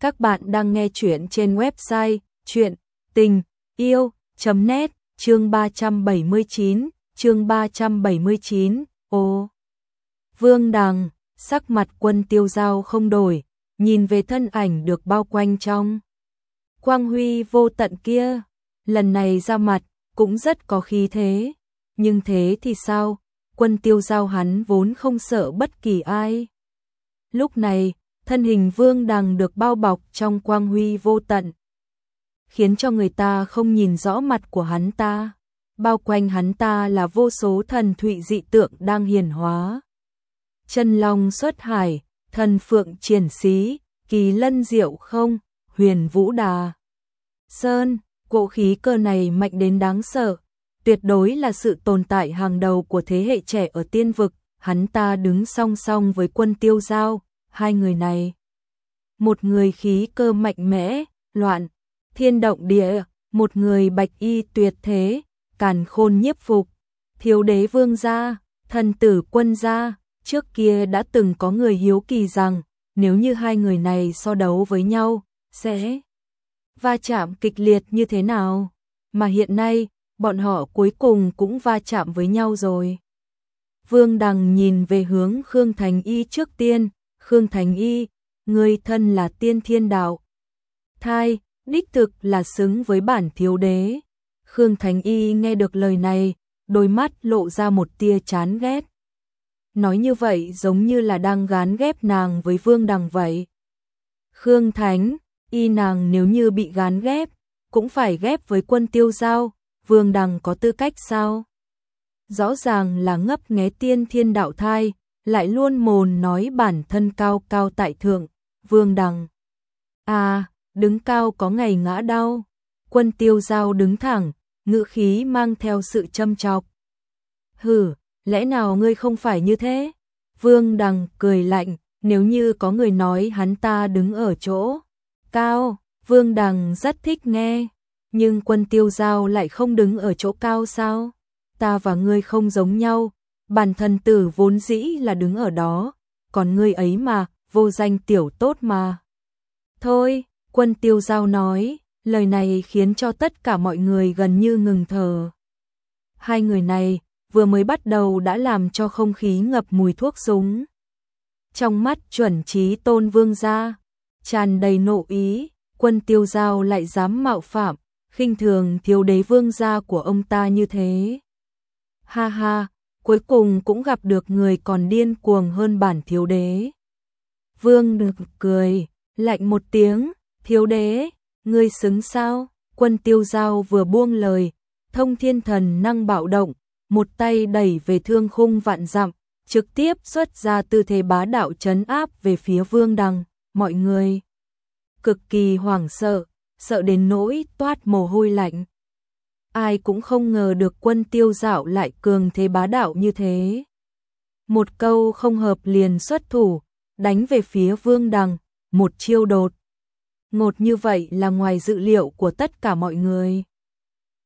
Các bạn đang nghe chuyện trên website chuyện tình yêu.net chương 379, chương 379, ô. Vương Đằng, sắc mặt quân tiêu giao không đổi, nhìn về thân ảnh được bao quanh trong. Quang huy vô tận kia, lần này ra mặt, cũng rất có khí thế. Nhưng thế thì sao, quân tiêu giao hắn vốn không sợ bất kỳ ai. Lúc này, thân hình vương đằng được bao bọc trong quang huy vô tận. Khiến cho người ta không nhìn rõ mặt của hắn ta. Bao quanh hắn ta là vô số thần thụy dị tượng đang hiển hóa. Chân long xuất hải, thần phượng triển xí, kỳ lân diệu không, huyền vũ đà. Sơn, cỗ khí cơ này mạnh đến đáng sợ, tuyệt đối là sự tồn tại hàng đầu của thế hệ trẻ ở tiên vực, hắn ta đứng song song với quân tiêu giao, hai người này. Một người khí cơ mạnh mẽ, loạn, thiên động địa, một người bạch y tuyệt thế, càn khôn nhiếp phục, thiếu đế vương gia, thần tử quân gia, trước kia đã từng có người hiếu kỳ rằng, nếu như hai người này so đấu với nhau, sẽ va chạm kịch liệt như thế nào, mà hiện nay, bọn họ cuối cùng cũng va chạm với nhau rồi. Vương Đằng nhìn về hướng Khương Thành Y trước tiên, Khương Thành Y, người thân là tiên thiên đạo. Thai, đích thực là xứng với bản thiếu đế. Khương Thành Y nghe được lời này, đôi mắt lộ ra một tia chán ghét. Nói như vậy giống như là đang gán ghép nàng với Vương Đằng vậy. Khương Thánh, Y nàng nếu như bị gán ghép, cũng phải ghép với quân tiêu giao, Vương Đằng có tư cách sao? Rõ ràng là ngấp nghé tiên thiên đạo thai, lại luôn mồn nói bản thân cao cao tại thượng, Vương Đằng. À, đứng cao có ngày ngã đau. Quân tiêu giao đứng thẳng, ngữ khí mang theo sự châm chọc. Hừ, lẽ nào ngươi không phải như thế? Vương Đằng cười lạnh, nếu như có người nói hắn ta đứng ở chỗ cao, Vương Đằng rất thích nghe, nhưng quân tiêu giao lại không đứng ở chỗ cao sao? Ta và ngươi không giống nhau, bản thân tử vốn dĩ là đứng ở đó, còn ngươi ấy mà, vô danh tiểu tốt mà. Thôi, quân tiêu giao nói, lời này khiến cho tất cả mọi người gần như ngừng thở. Hai người này vừa mới bắt đầu đã làm cho không khí ngập mùi thuốc súng. Trong mắt chuẩn trí tôn vương gia, tràn đầy nộ ý, quân tiêu giao lại dám mạo phạm, khinh thường thiếu đế vương gia của ông ta như thế. Ha ha, cuối cùng cũng gặp được người còn điên cuồng hơn bản thiếu đế. Vương được cười, lạnh một tiếng, thiếu đế, ngươi xứng sao? Quân tiêu giao vừa buông lời, thông thiên thần năng bạo động, một tay đẩy về thương khung vạn dặm, trực tiếp xuất ra tư thế bá đạo chấn áp về phía vương đằng, mọi người. Cực kỳ hoảng sợ, sợ đến nỗi toát mồ hôi lạnh ai cũng không ngờ được quân tiêu dạo lại cường thế bá đạo như thế. Một câu không hợp liền xuất thủ, đánh về phía vương đằng, một chiêu đột. Ngột như vậy là ngoài dự liệu của tất cả mọi người.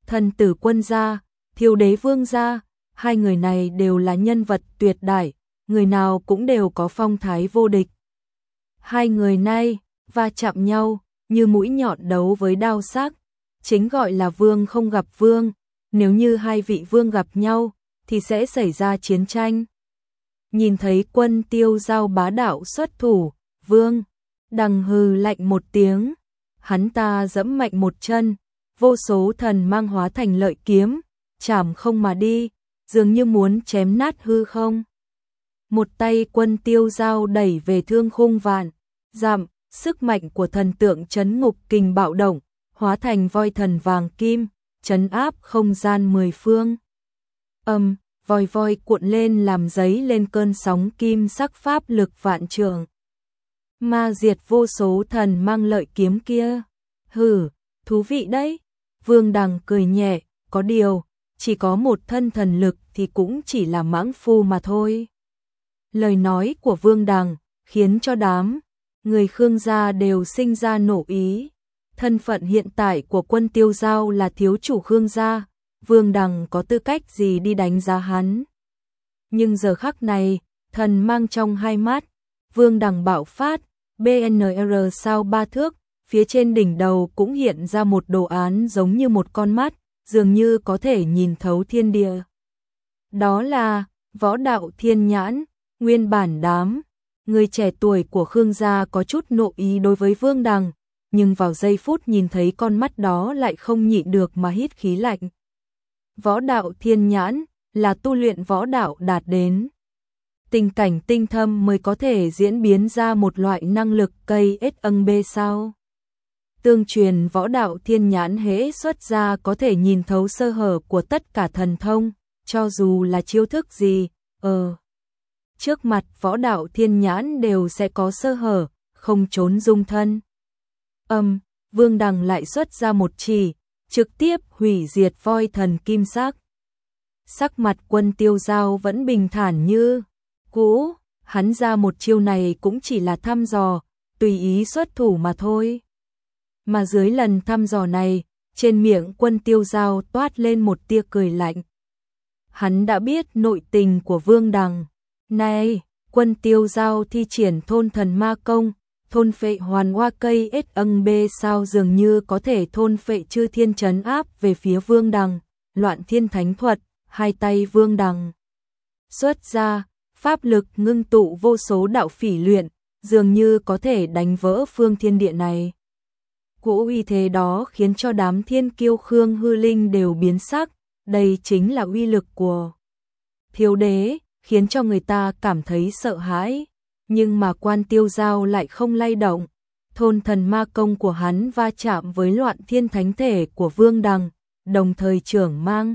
Thần tử quân gia, thiêu đế vương gia, hai người này đều là nhân vật tuyệt đại, người nào cũng đều có phong thái vô địch. Hai người nay va chạm nhau như mũi nhọn đấu với đao sắc, chính gọi là vương không gặp vương, nếu như hai vị vương gặp nhau, thì sẽ xảy ra chiến tranh. Nhìn thấy quân tiêu giao bá đạo xuất thủ, vương, đằng hừ lạnh một tiếng, hắn ta dẫm mạnh một chân, vô số thần mang hóa thành lợi kiếm, chảm không mà đi, dường như muốn chém nát hư không. Một tay quân tiêu giao đẩy về thương khung vạn, giảm, sức mạnh của thần tượng chấn ngục kình bạo động, hóa thành voi thần vàng kim, chấn áp không gian mười phương. Âm, voi voi cuộn lên làm giấy lên cơn sóng kim sắc pháp lực vạn trường. Ma diệt vô số thần mang lợi kiếm kia. Hừ, thú vị đấy. Vương Đằng cười nhẹ, có điều, chỉ có một thân thần lực thì cũng chỉ là mãng phu mà thôi. Lời nói của Vương Đằng khiến cho đám người Khương gia đều sinh ra nổ ý thân phận hiện tại của quân tiêu giao là thiếu chủ Khương gia, Vương Đằng có tư cách gì đi đánh giá hắn. Nhưng giờ khắc này, thần mang trong hai mắt, Vương Đằng bạo phát, BNR sao ba thước, phía trên đỉnh đầu cũng hiện ra một đồ án giống như một con mắt, dường như có thể nhìn thấu thiên địa. Đó là võ đạo thiên nhãn, nguyên bản đám. Người trẻ tuổi của Khương gia có chút nộ ý đối với Vương Đằng, nhưng vào giây phút nhìn thấy con mắt đó lại không nhịn được mà hít khí lạnh. Võ đạo thiên nhãn là tu luyện võ đạo đạt đến. Tình cảnh tinh thâm mới có thể diễn biến ra một loại năng lực cây ết âng bê sao. Tương truyền võ đạo thiên nhãn hễ xuất ra có thể nhìn thấu sơ hở của tất cả thần thông, cho dù là chiêu thức gì, ờ. Trước mặt võ đạo thiên nhãn đều sẽ có sơ hở, không trốn dung thân. Âm, vương đằng lại xuất ra một chỉ, trực tiếp hủy diệt voi thần kim sắc. Sắc mặt quân tiêu giao vẫn bình thản như cũ, hắn ra một chiêu này cũng chỉ là thăm dò, tùy ý xuất thủ mà thôi. Mà dưới lần thăm dò này, trên miệng quân tiêu giao toát lên một tia cười lạnh. Hắn đã biết nội tình của vương đằng. Này, quân tiêu giao thi triển thôn thần ma công, thôn phệ hoàn hoa cây ết âng bê sao dường như có thể thôn phệ chư thiên chấn áp về phía vương đằng, loạn thiên thánh thuật, hai tay vương đằng. Xuất ra, pháp lực ngưng tụ vô số đạo phỉ luyện, dường như có thể đánh vỡ phương thiên địa này. Cỗ uy thế đó khiến cho đám thiên kiêu khương hư linh đều biến sắc, đây chính là uy lực của thiếu đế, khiến cho người ta cảm thấy sợ hãi nhưng mà quan tiêu giao lại không lay động. Thôn thần ma công của hắn va chạm với loạn thiên thánh thể của vương đằng, đồng thời trưởng mang.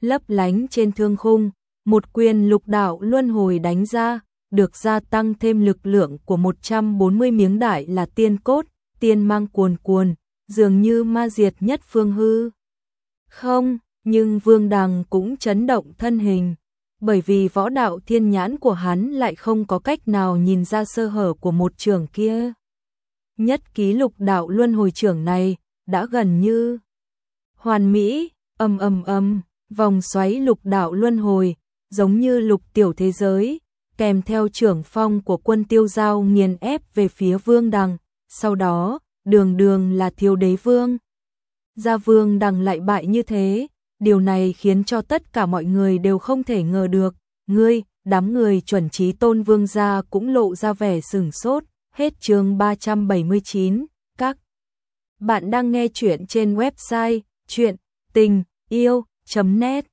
Lấp lánh trên thương khung, một quyền lục đạo luân hồi đánh ra, được gia tăng thêm lực lượng của 140 miếng đại là tiên cốt, tiên mang cuồn cuồn, dường như ma diệt nhất phương hư. Không, nhưng vương đằng cũng chấn động thân hình bởi vì võ đạo thiên nhãn của hắn lại không có cách nào nhìn ra sơ hở của một trường kia. Nhất ký lục đạo luân hồi trưởng này đã gần như hoàn mỹ, âm âm âm, vòng xoáy lục đạo luân hồi, giống như lục tiểu thế giới, kèm theo trưởng phong của quân tiêu giao nghiền ép về phía vương đằng, sau đó, đường đường là thiếu đế vương. Gia vương đằng lại bại như thế, điều này khiến cho tất cả mọi người đều không thể ngờ được, ngươi, đám người chuẩn trí tôn vương gia cũng lộ ra vẻ sừng sốt, hết chương 379, các bạn đang nghe chuyện trên website chuyện tình yêu.net